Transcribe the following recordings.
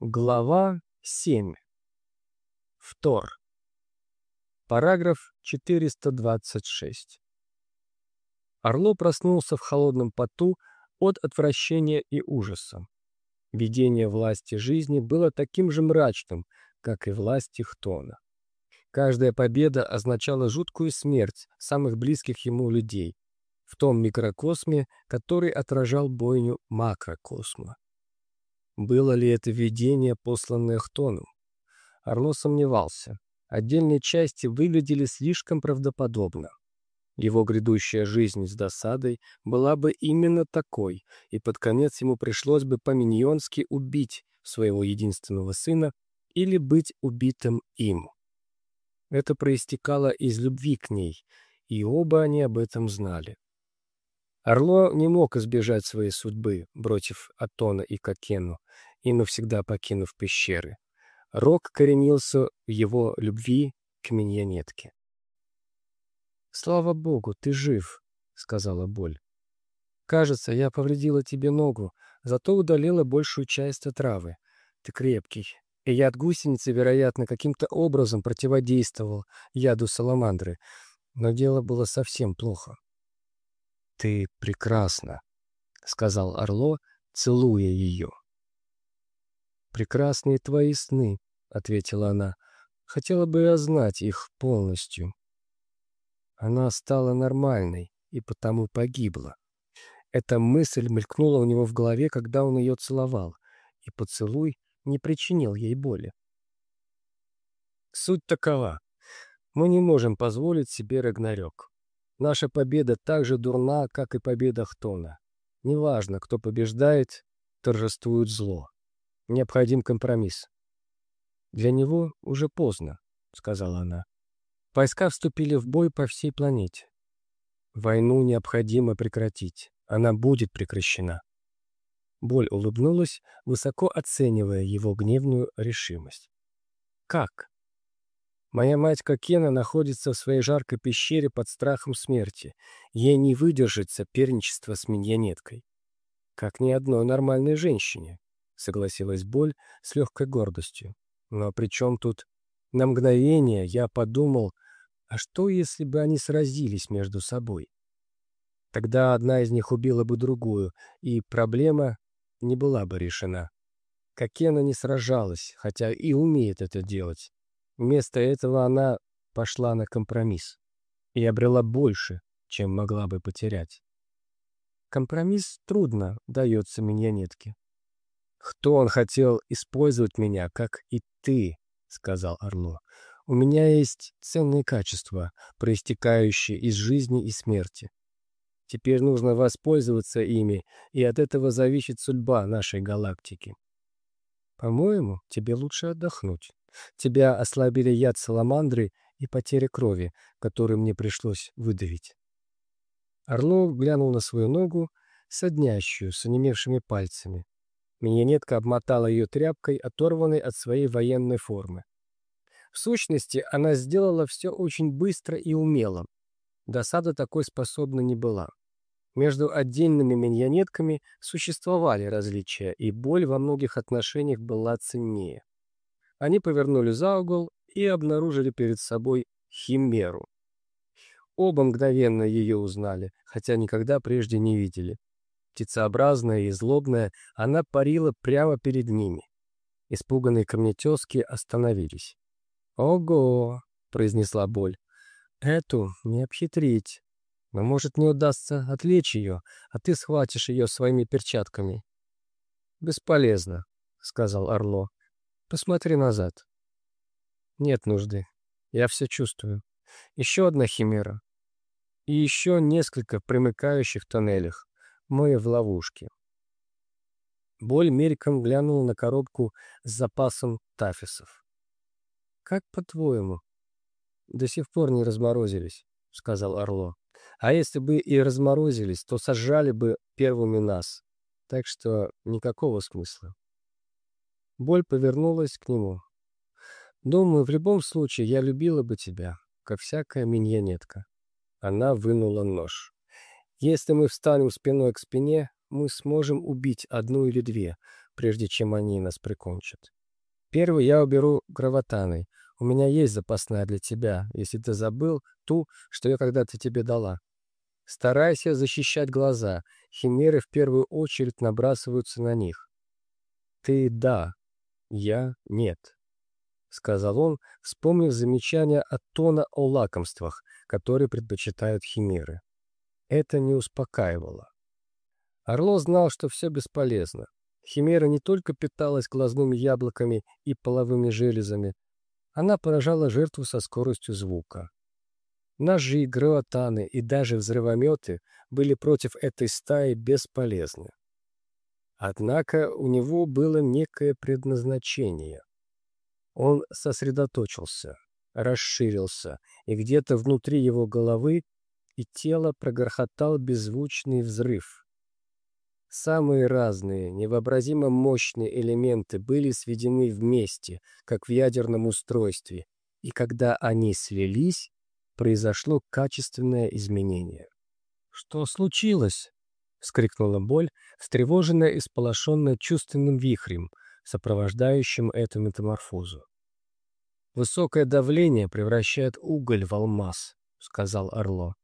Глава 7. Втор. Параграф 426. Орло проснулся в холодном поту от отвращения и ужаса. Видение власти жизни было таким же мрачным, как и власти Хтона. Каждая победа означала жуткую смерть самых близких ему людей в том микрокосме, который отражал бойню макрокосма. Было ли это видение, посланное Хтону? Орло сомневался. Отдельные части выглядели слишком правдоподобно. Его грядущая жизнь с досадой была бы именно такой, и под конец ему пришлось бы по-миньонски убить своего единственного сына или быть убитым им. Это проистекало из любви к ней, и оба они об этом знали. Орло не мог избежать своей судьбы, бросив Атона и Кокену и навсегда покинув пещеры. Рок коренился в его любви к миньонетке. «Слава богу, ты жив», — сказала боль. «Кажется, я повредила тебе ногу, зато удалила большую часть отравы. Ты крепкий. И яд гусеницы, вероятно, каким-то образом противодействовал яду саламандры. Но дело было совсем плохо. «Ты прекрасна», — сказал Орло, целуя ее. «Прекрасные твои сны», — ответила она. «Хотела бы я знать их полностью». Она стала нормальной и потому погибла. Эта мысль мелькнула у него в голове, когда он ее целовал, и поцелуй не причинил ей боли. Суть такова. Мы не можем позволить себе Рагнарёк. Наша победа так же дурна, как и победа Хтона. Неважно, кто побеждает, торжествует зло. Необходим компромисс. Для него уже поздно, сказала она. Войска вступили в бой по всей планете. Войну необходимо прекратить. Она будет прекращена. Боль улыбнулась, высоко оценивая его гневную решимость. «Как?» Моя мать Кокена находится в своей жаркой пещере под страхом смерти. Ей не выдержать соперничество с миньонеткой. Как ни одной нормальной женщине, согласилась Боль с легкой гордостью. Но при чем тут... На мгновение я подумал, а что, если бы они сразились между собой? Тогда одна из них убила бы другую, и проблема не была бы решена. Кокена не сражалась, хотя и умеет это делать. Вместо этого она пошла на компромисс и обрела больше, чем могла бы потерять. Компромисс трудно дается миньонетке. «Кто он хотел использовать меня, как и ты?» — сказал Орло. «У меня есть ценные качества, проистекающие из жизни и смерти. Теперь нужно воспользоваться ими, и от этого зависит судьба нашей галактики. По-моему, тебе лучше отдохнуть». Тебя ослабили яд саламандры и потеря крови, которую мне пришлось выдавить. Орлов глянул на свою ногу, соднящую, с онемевшими пальцами. Миньонетка обмотала ее тряпкой, оторванной от своей военной формы. В сущности, она сделала все очень быстро и умело. Досада такой способна не была. Между отдельными миньонетками существовали различия, и боль во многих отношениях была ценнее. Они повернули за угол и обнаружили перед собой химеру. Оба мгновенно ее узнали, хотя никогда прежде не видели. Птицеобразная и злобная, она парила прямо перед ними. Испуганные камнетески остановились. «Ого!» — произнесла боль. «Эту не обхитрить. Но, может, не удастся отвлечь ее, а ты схватишь ее своими перчатками». «Бесполезно», — сказал Орло. Посмотри назад. Нет нужды. Я все чувствую. Еще одна химера. И еще несколько примыкающих тоннелях. Мы в ловушке. Боль мельком глянул на коробку с запасом тафисов. «Как по-твоему?» «До сих пор не разморозились», — сказал Орло. «А если бы и разморозились, то сожрали бы первыми нас. Так что никакого смысла». Боль повернулась к нему. «Думаю, в любом случае я любила бы тебя, как всякая миньонетка». Она вынула нож. «Если мы встанем спиной к спине, мы сможем убить одну или две. прежде чем они нас прикончат. Первый я уберу граватаной. У меня есть запасная для тебя, если ты забыл ту, что я когда-то тебе дала. Старайся защищать глаза. Химеры в первую очередь набрасываются на них. Ты — да, я — нет, — сказал он, вспомнив замечание от Тона о лакомствах, которые предпочитают химеры. Это не успокаивало. Орло знал, что все бесполезно. Химера не только питалась глазными яблоками и половыми железами, она поражала жертву со скоростью звука. Ножи, граватаны и даже взрывометы были против этой стаи бесполезны. Однако у него было некое предназначение. Он сосредоточился, расширился, и где-то внутри его головы и тела прогрохотал беззвучный взрыв. Самые разные, невообразимо мощные элементы были сведены вместе, как в ядерном устройстве, и когда они слились, произошло качественное изменение. «Что случилось?» — вскрикнула боль, встревоженная и сполошенная чувственным вихрем, сопровождающим эту метаморфозу. «Высокое давление превращает уголь в алмаз», — сказал Орло.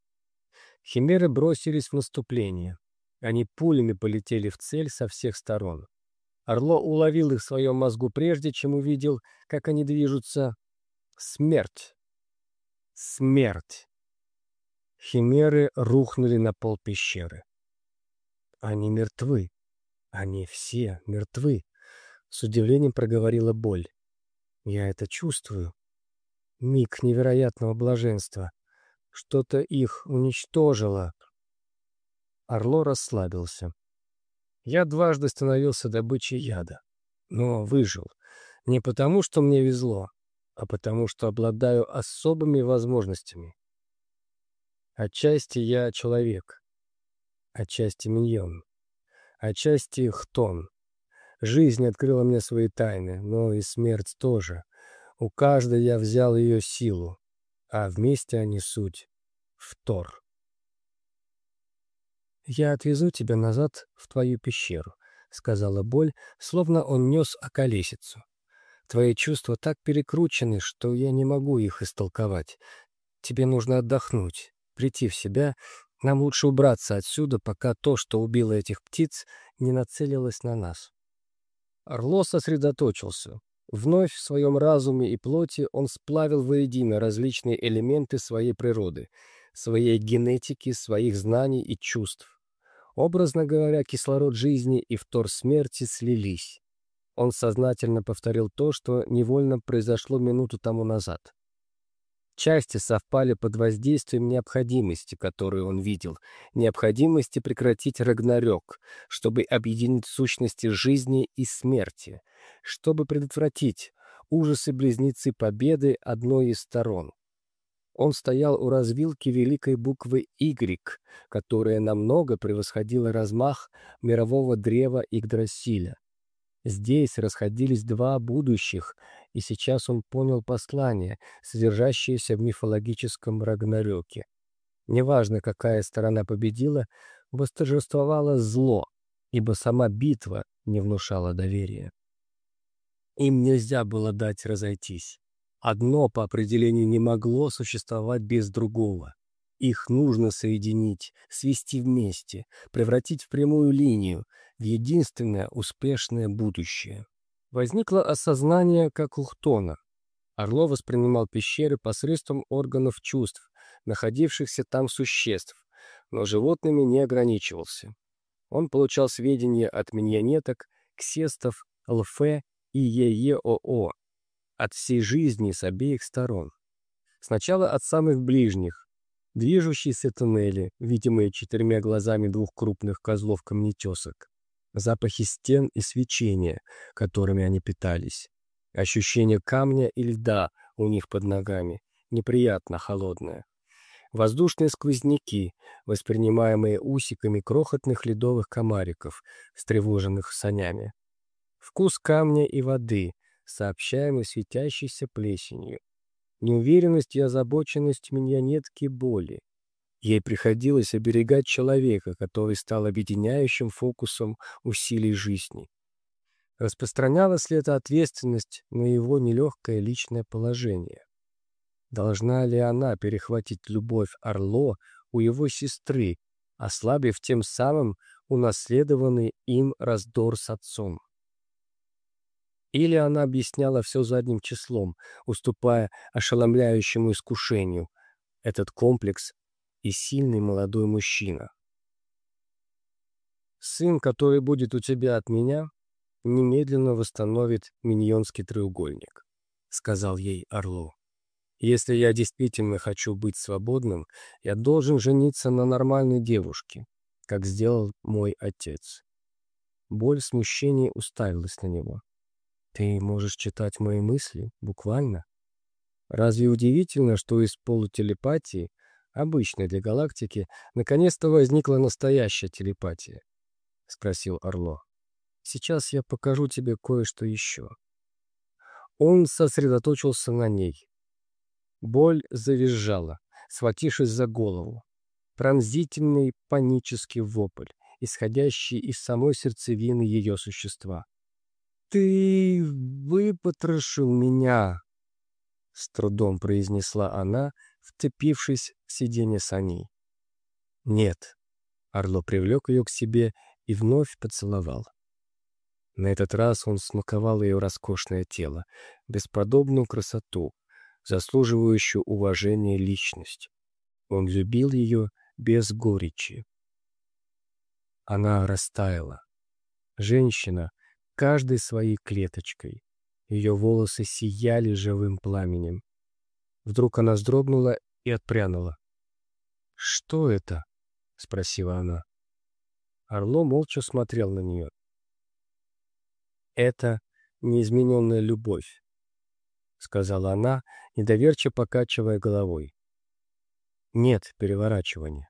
Химеры бросились в наступление. Они пулями полетели в цель со всех сторон. Орло уловил их в своем мозгу прежде, чем увидел, как они движутся. Смерть. Смерть. Химеры рухнули на пол пещеры. Они мертвы. Они все мертвы. С удивлением проговорила боль. Я это чувствую. Миг невероятного блаженства. Что-то их уничтожило. Орло расслабился. Я дважды становился добычей яда, но выжил. Не потому, что мне везло, а потому что обладаю особыми возможностями. Отчасти я человек, отчасти миньон, отчасти хтон. Жизнь открыла мне свои тайны, но и смерть тоже. У каждой я взял ее силу, а вместе они суть — втор. «Я отвезу тебя назад в твою пещеру», — сказала боль, словно он нес околесицу. Твои чувства так перекручены, что я не могу их истолковать. Тебе нужно отдохнуть, прийти в себя. Нам лучше убраться отсюда, пока то, что убило этих птиц, не нацелилось на нас. Орло сосредоточился. Вновь в своем разуме и плоти он сплавил воедино различные элементы своей природы, своей генетики, своих знаний и чувств. Образно говоря, кислород жизни и втор смерти слились. Он сознательно повторил то, что невольно произошло минуту тому назад. Части совпали под воздействием необходимости, которую он видел, необходимости прекратить Рагнарёк, чтобы объединить сущности жизни и смерти, чтобы предотвратить ужасы-близнецы победы одной из сторон. Он стоял у развилки великой буквы «Y», которая намного превосходила размах мирового древа Игдрасиля. Здесь расходились два будущих, и сейчас он понял послание, содержащееся в мифологическом Рагнарёке. Неважно, какая сторона победила, восторжествовало зло, ибо сама битва не внушала доверия. Им нельзя было дать разойтись. Одно по определению не могло существовать без другого. Их нужно соединить, свести вместе, превратить в прямую линию, в единственное успешное будущее. Возникло осознание, как у Хтона. Орло воспринимал пещеры посредством органов чувств, находившихся там существ, но животными не ограничивался. Он получал сведения от миньонеток, ксестов, ЛФ и ЕЕОО, от всей жизни с обеих сторон. Сначала от самых ближних, Движущиеся туннели, видимые четырьмя глазами двух крупных козлов-камнетесок. Запахи стен и свечения, которыми они питались. Ощущение камня и льда у них под ногами, неприятно холодное. Воздушные сквозняки, воспринимаемые усиками крохотных ледовых комариков, встревоженных санями. Вкус камня и воды, сообщаемый светящейся плесенью неуверенность и озабоченность миньонетки боли. Ей приходилось оберегать человека, который стал объединяющим фокусом усилий жизни. Распространялась ли эта ответственность на его нелегкое личное положение? Должна ли она перехватить любовь Орло у его сестры, ослабив тем самым унаследованный им раздор с отцом? Или она объясняла все задним числом, уступая ошеломляющему искушению. Этот комплекс и сильный молодой мужчина. Сын, который будет у тебя от меня, немедленно восстановит миньонский треугольник, сказал ей Орло. Если я действительно хочу быть свободным, я должен жениться на нормальной девушке, как сделал мой отец. Боль смущения уставилась на него. Ты можешь читать мои мысли, буквально? Разве удивительно, что из полутелепатии, обычной для галактики, наконец-то возникла настоящая телепатия? — спросил Орло. «Сейчас я покажу тебе кое-что еще». Он сосредоточился на ней. Боль завизжала, схватившись за голову. Пронзительный панический вопль, исходящий из самой сердцевины ее существа. «Ты выпотрошил меня!» С трудом произнесла она, вцепившись в сиденье саней. «Нет». Орло привлек ее к себе и вновь поцеловал. На этот раз он смаковал ее роскошное тело, бесподобную красоту, заслуживающую уважения личность. Он любил ее без горечи. Она растаяла. Женщина, каждой своей клеточкой. Ее волосы сияли живым пламенем. Вдруг она вздрогнула и отпрянула. «Что это?» — спросила она. Орло молча смотрел на нее. «Это неизмененная любовь», — сказала она, недоверчиво покачивая головой. «Нет переворачивания».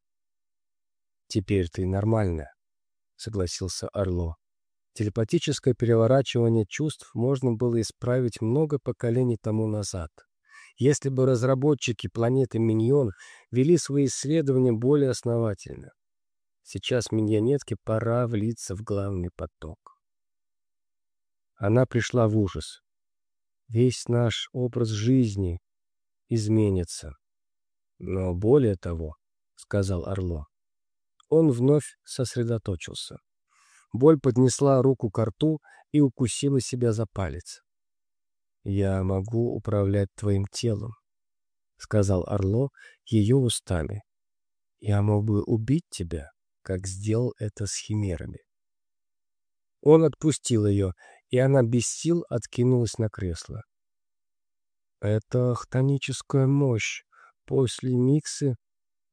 «Теперь ты нормальная», — согласился Орло. Телепатическое переворачивание чувств можно было исправить много поколений тому назад. Если бы разработчики планеты Миньон вели свои исследования более основательно. Сейчас миньонетке пора влиться в главный поток. Она пришла в ужас. Весь наш образ жизни изменится. Но более того, — сказал Орло, — он вновь сосредоточился. Боль поднесла руку к рту и укусила себя за палец. «Я могу управлять твоим телом», — сказал Орло ее устами. «Я мог бы убить тебя, как сделал это с химерами». Он отпустил ее, и она без сил откинулась на кресло. «Это хтоническая мощь. После миксы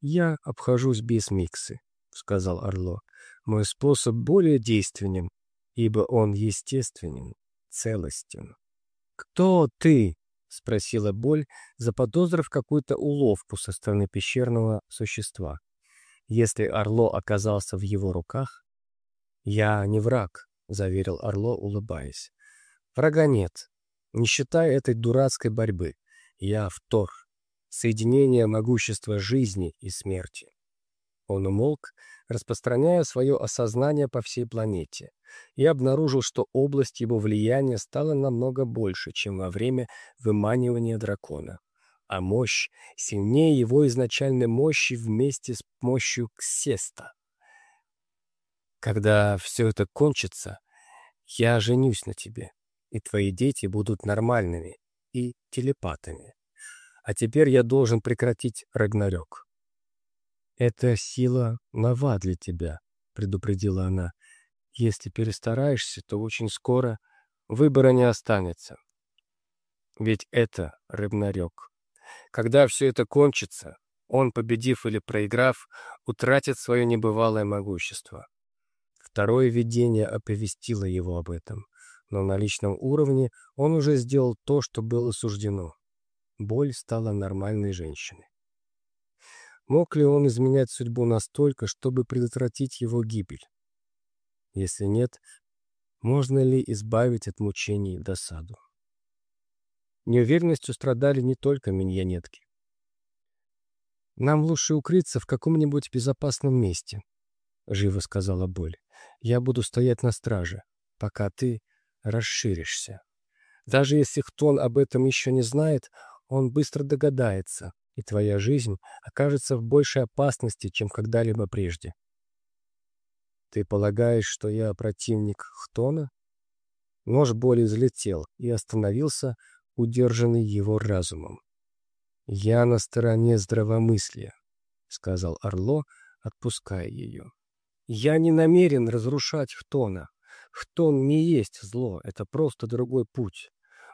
я обхожусь без миксы», — сказал Орло. Мой способ более действенен, ибо он естественен, целостен. «Кто ты?» — спросила боль, заподозрив какую-то уловку со стороны пещерного существа. Если Орло оказался в его руках... «Я не враг», — заверил Орло, улыбаясь. «Врага нет, не считая этой дурацкой борьбы. Я втор, соединение могущества жизни и смерти». Он умолк, распространяя свое осознание по всей планете, и обнаружил, что область его влияния стала намного больше, чем во время выманивания дракона. А мощь сильнее его изначальной мощи вместе с мощью Ксеста. Когда все это кончится, я женюсь на тебе, и твои дети будут нормальными и телепатами. А теперь я должен прекратить Рагнарёк. «Это сила нова для тебя», — предупредила она. «Если перестараешься, то очень скоро выбора не останется. Ведь это рыбнарек. Когда все это кончится, он, победив или проиграв, утратит свое небывалое могущество. Второе видение оповестило его об этом, но на личном уровне он уже сделал то, что было суждено. Боль стала нормальной женщиной. Мог ли он изменять судьбу настолько, чтобы предотвратить его гибель? Если нет, можно ли избавить от мучений и досаду? Неуверенностью страдали не только миньонетки. «Нам лучше укрыться в каком-нибудь безопасном месте», — живо сказала Боль. «Я буду стоять на страже, пока ты расширишься. Даже если Хтон об этом еще не знает, он быстро догадается, и твоя жизнь окажется в большей опасности, чем когда-либо прежде. Ты полагаешь, что я противник Хтона? Нож боли взлетел и остановился, удержанный его разумом. «Я на стороне здравомыслия», — сказал Орло, отпуская ее. «Я не намерен разрушать Хтона. Хтон не есть зло, это просто другой путь.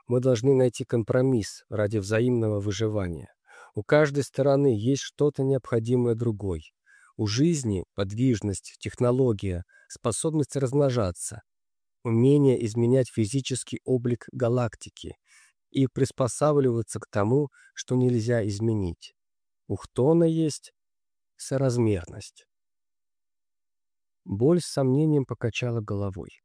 Мы должны найти компромисс ради взаимного выживания. У каждой стороны есть что-то необходимое другой. У жизни подвижность, технология, способность размножаться, умение изменять физический облик галактики и приспосабливаться к тому, что нельзя изменить. У Хтона есть соразмерность. Боль с сомнением покачала головой.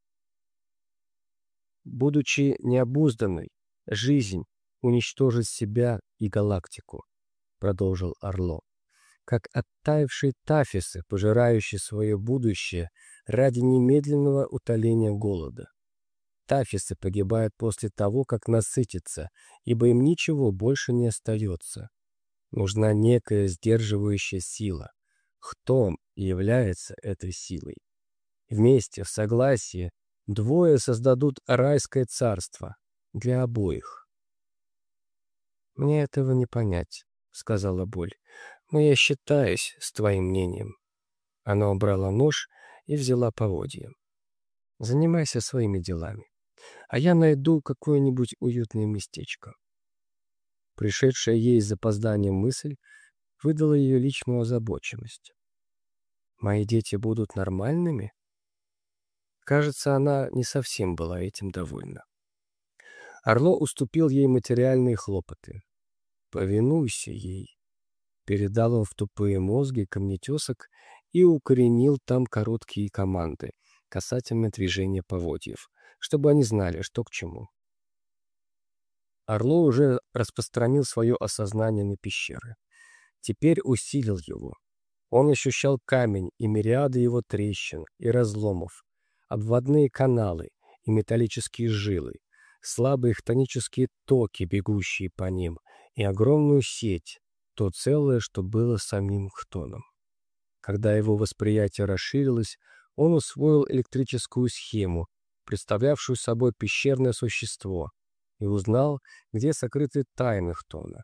Будучи необузданной, жизнь уничтожит себя и галактику, продолжил Орло, как оттаившие тафисы, пожирающие свое будущее ради немедленного утоления голода. Тафисы погибают после того, как насытятся, ибо им ничего больше не остается. Нужна некая сдерживающая сила. Хтом является этой силой. Вместе, в согласии, Двое создадут райское царство для обоих. «Мне этого не понять», — сказала Боль. «Но я считаюсь с твоим мнением». Она убрала нож и взяла поводья. «Занимайся своими делами, а я найду какое-нибудь уютное местечко». Пришедшая ей с запозданием мысль выдала ее личную озабоченность. «Мои дети будут нормальными?» Кажется, она не совсем была этим довольна. Орло уступил ей материальные хлопоты. «Повинуйся ей», — передал он в тупые мозги камнетесок и укоренил там короткие команды касательно движения поводьев, чтобы они знали, что к чему. Орло уже распространил свое осознание на пещеры. Теперь усилил его. Он ощущал камень и мириады его трещин и разломов, обводные каналы и металлические жилы, слабые хтонические токи, бегущие по ним, и огромную сеть, то целое, что было самим Хтоном. Когда его восприятие расширилось, он усвоил электрическую схему, представлявшую собой пещерное существо, и узнал, где сокрыты тайны Хтона.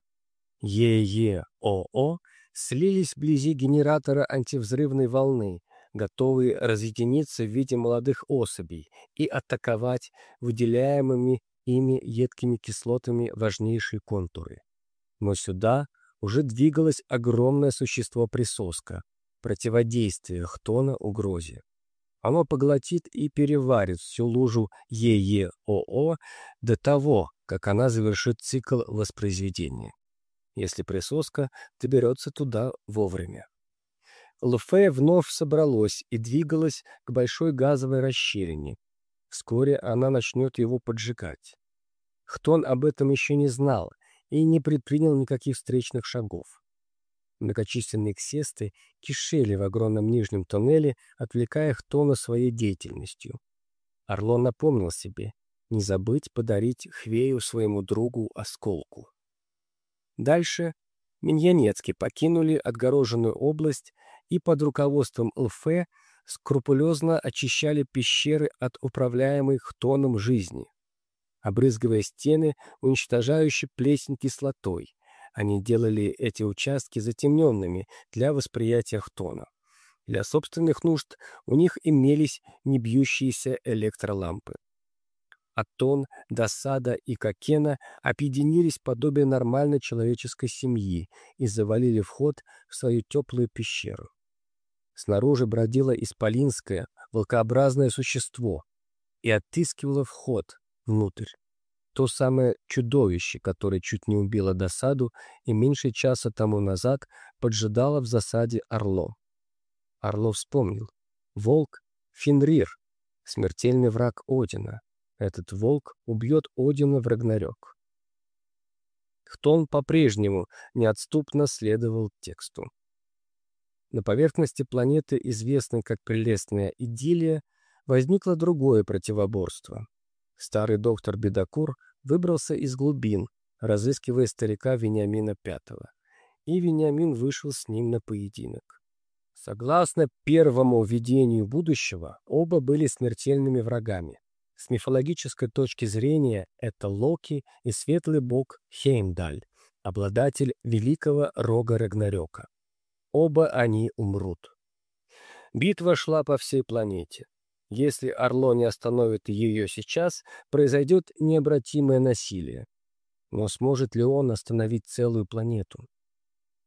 ЕЕОО слились вблизи генератора антивзрывной волны, готовые разъединиться в виде молодых особей и атаковать выделяемыми ими едкими кислотами важнейшие контуры. Но сюда уже двигалось огромное существо-присоска, противодействие Хтона угрозе. Оно поглотит и переварит всю лужу ЕЕОО до того, как она завершит цикл воспроизведения, если присоска доберется туда вовремя. Лфе вновь собралось и двигалось к большой газовой расщелине. Вскоре она начнет его поджигать. Хтон об этом еще не знал и не предпринял никаких встречных шагов. Многочисленные ксесты кишели в огромном нижнем тоннеле, отвлекая Хтона своей деятельностью. Орлон напомнил себе не забыть подарить Хвею своему другу осколку. Дальше Миньянецки покинули отгороженную область и под руководством ЛФ скрупулезно очищали пещеры от управляемой хтоном жизни, обрызгивая стены, уничтожающей плесень кислотой. Они делали эти участки затемненными для восприятия хтона. Для собственных нужд у них имелись небьющиеся электролампы. Атон, Досада и Кокена объединились подобие нормальной человеческой семьи и завалили вход в свою теплую пещеру. Снаружи бродило исполинское, волкообразное существо и отыскивало вход внутрь. То самое чудовище, которое чуть не убило досаду и меньше часа тому назад поджидало в засаде Орло. Орло вспомнил. Волк — Фенрир, смертельный враг Одина. Этот волк убьет Одина в Рагнарёк. Хтон по-прежнему неотступно следовал тексту. На поверхности планеты, известной как прелестная идиллия, возникло другое противоборство. Старый доктор Бедокур выбрался из глубин, разыскивая старика Вениамина Пятого, и Вениамин вышел с ним на поединок. Согласно первому видению будущего, оба были смертельными врагами. С мифологической точки зрения это Локи и светлый бог Хеймдаль, обладатель великого рога Рагнарёка. Оба они умрут. Битва шла по всей планете. Если Орло не остановит ее сейчас, произойдет необратимое насилие. Но сможет ли он остановить целую планету?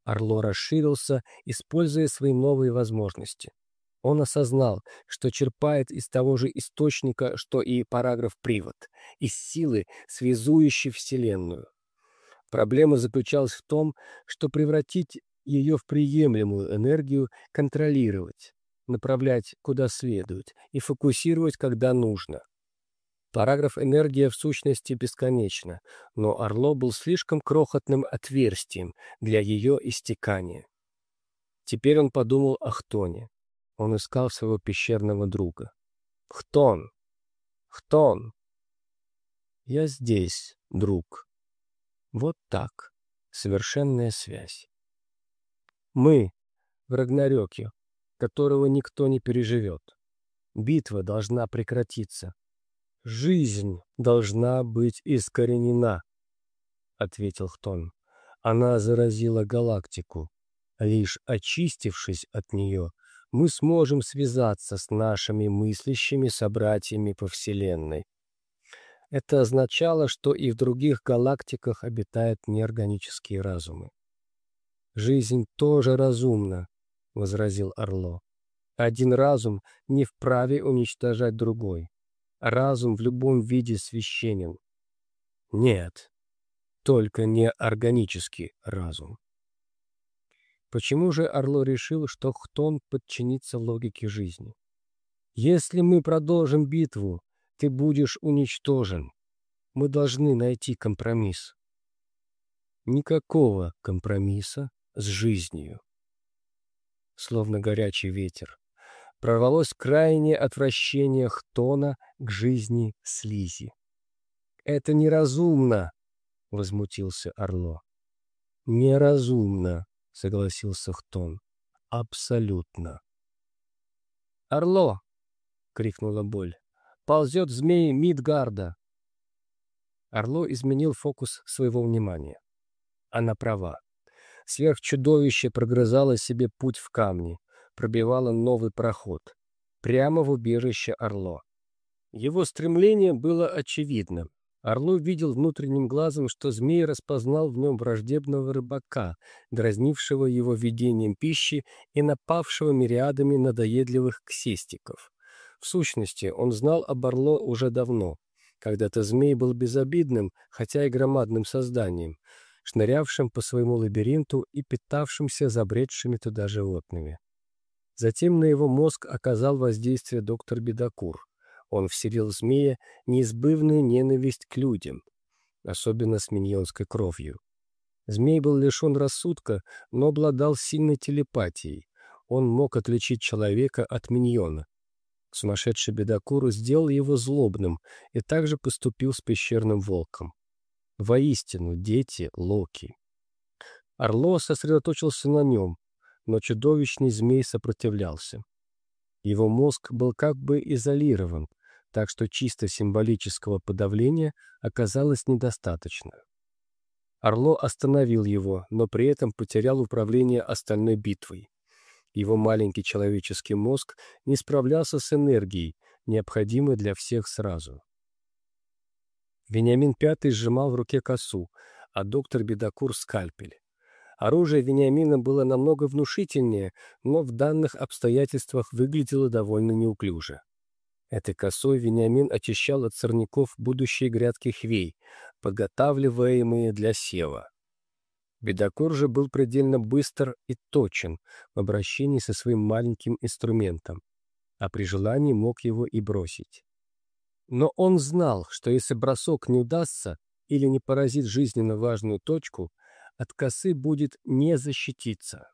Орло расширился, используя свои новые возможности. Он осознал, что черпает из того же источника, что и параграф-привод, из силы, связующей Вселенную. Проблема заключалась в том, что превратить ее в приемлемую энергию контролировать, направлять куда следует и фокусировать, когда нужно. Параграф «Энергия» в сущности бесконечна, но Орло был слишком крохотным отверстием для ее истекания. Теперь он подумал о Хтоне. Он искал своего пещерного друга. «Хтон! Хтон!» «Я здесь, друг». Вот так. Совершенная связь. Мы в Рагнарёке, которого никто не переживет. Битва должна прекратиться. Жизнь должна быть искоренена, — ответил Хтон. Она заразила галактику. Лишь очистившись от нее, мы сможем связаться с нашими мыслящими собратьями по Вселенной. Это означало, что и в других галактиках обитают неорганические разумы. «Жизнь тоже разумна», — возразил Орло. «Один разум не вправе уничтожать другой. Разум в любом виде священен». «Нет, только не органический разум». Почему же Орло решил, что Хтон подчинится логике жизни? «Если мы продолжим битву, ты будешь уничтожен. Мы должны найти компромисс». Никакого компромисса с жизнью. Словно горячий ветер, прорвалось крайнее отвращение Хтона к жизни слизи. «Это неразумно!» — возмутился Орло. «Неразумно!» — согласился Хтон. «Абсолютно». «Орло!» — крикнула боль. «Ползет змей Мидгарда!» Орло изменил фокус своего внимания. Она права. Сверхчудовище прогрызало себе путь в камни, пробивало новый проход. Прямо в убежище Орло. Его стремление было очевидным. Орлов видел внутренним глазом, что змей распознал в нем враждебного рыбака, дразнившего его видением пищи и напавшего мириадами надоедливых ксистиков. В сущности, он знал об Орло уже давно. Когда-то змей был безобидным, хотя и громадным созданием, шнырявшим по своему лабиринту и питавшимся забредшими туда животными. Затем на его мозг оказал воздействие доктор Бедокур. Он вселил в змея неизбывную ненависть к людям, особенно с миньонской кровью. Змей был лишен рассудка, но обладал сильной телепатией. Он мог отличить человека от миньона. Сумасшедший бедокур сделал его злобным и также поступил с пещерным волком. Воистину, дети Локи. Орло сосредоточился на нем, но чудовищный змей сопротивлялся. Его мозг был как бы изолирован, так что чисто символического подавления оказалось недостаточно. Орло остановил его, но при этом потерял управление остальной битвой. Его маленький человеческий мозг не справлялся с энергией, необходимой для всех сразу. Вениамин Пятый сжимал в руке косу, а доктор Бедокур — скальпель. Оружие Вениамина было намного внушительнее, но в данных обстоятельствах выглядело довольно неуклюже. Этой косой Вениамин очищал от сорняков будущие грядки хвей, подготавливаемые для сева. Бедокур же был предельно быстр и точен в обращении со своим маленьким инструментом, а при желании мог его и бросить. Но он знал, что если бросок не удастся или не поразит жизненно важную точку, от косы будет не защититься.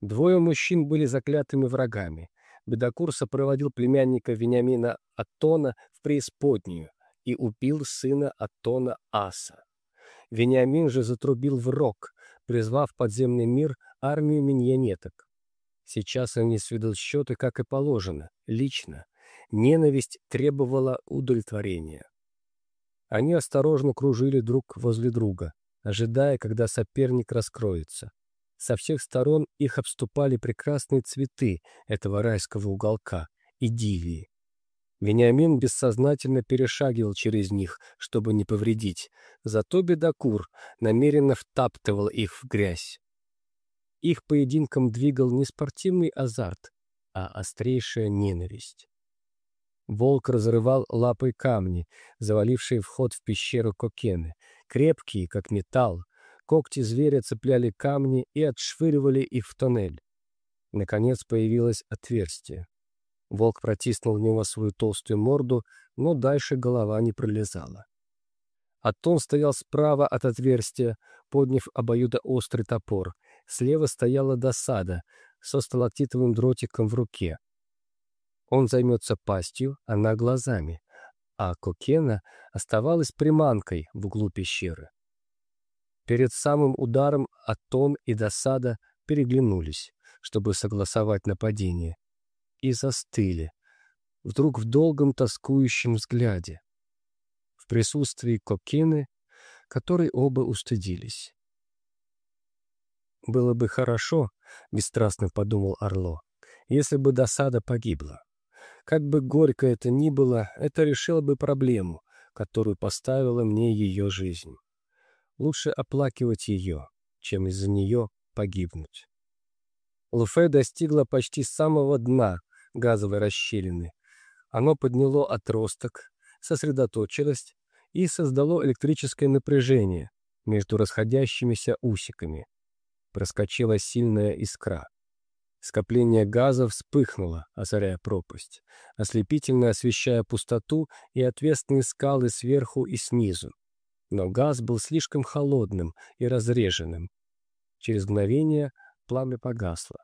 Двое мужчин были заклятыми врагами — Бедокур сопроводил племянника Вениамина Атона в преисподнюю, и убил сына Атона Аса. Вениамин же затрубил в рог, призвав в подземный мир армию миньонеток. Сейчас они сведут счеты, как и положено, лично. Ненависть требовала удовлетворения. Они осторожно кружили друг возле друга, ожидая, когда соперник раскроется. Со всех сторон их обступали прекрасные цветы этого райского уголка, идиллии. Вениамин бессознательно перешагивал через них, чтобы не повредить, зато бедокур намеренно втаптывал их в грязь. Их поединком двигал не спортивный азарт, а острейшая ненависть. Волк разрывал лапой камни, завалившие вход в пещеру Кокены, крепкие, как металл. Когти зверя цепляли камни и отшвыривали их в тоннель. Наконец появилось отверстие. Волк протиснул в него свою толстую морду, но дальше голова не пролезала. Атон стоял справа от отверстия, подняв обоюдоострый топор. Слева стояла досада со сталактитовым дротиком в руке. Он займется пастью, она глазами, а Кокена оставалась приманкой в углу пещеры. Перед самым ударом Атон и Досада переглянулись, чтобы согласовать нападение, и застыли, вдруг в долгом тоскующем взгляде, в присутствии Кокены, которой оба устыдились. «Было бы хорошо», — бесстрастно подумал Орло, — «если бы Досада погибла». Как бы горько это ни было, это решило бы проблему, которую поставила мне ее жизнь. Лучше оплакивать ее, чем из-за нее погибнуть. Луфе достигла почти самого дна газовой расщелины. Оно подняло отросток, сосредоточилось и создало электрическое напряжение между расходящимися усиками. Проскочила сильная искра. Скопление газа вспыхнуло, озаряя пропасть, ослепительно освещая пустоту и отвесные скалы сверху и снизу. Но газ был слишком холодным и разреженным. Через мгновение пламя погасло.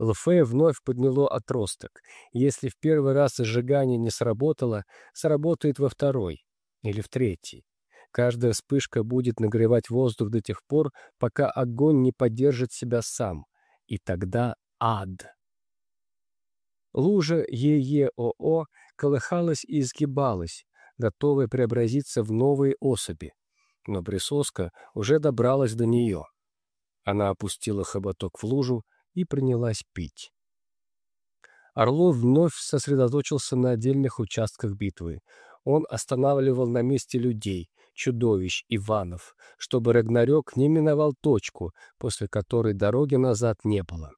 Лфея вновь подняло отросток. Если в первый раз сжигание не сработало, сработает во второй или в третий. Каждая вспышка будет нагревать воздух до тех пор, пока огонь не поддержит себя сам и тогда ад. Лужа ЕЕОО колыхалась и изгибалась, готовая преобразиться в новые особи. Но присоска уже добралась до нее. Она опустила хоботок в лужу и принялась пить. Орлов вновь сосредоточился на отдельных участках битвы. Он останавливал на месте людей, чудовищ, Иванов, чтобы Рагнарёк не миновал точку, после которой дороги назад не было.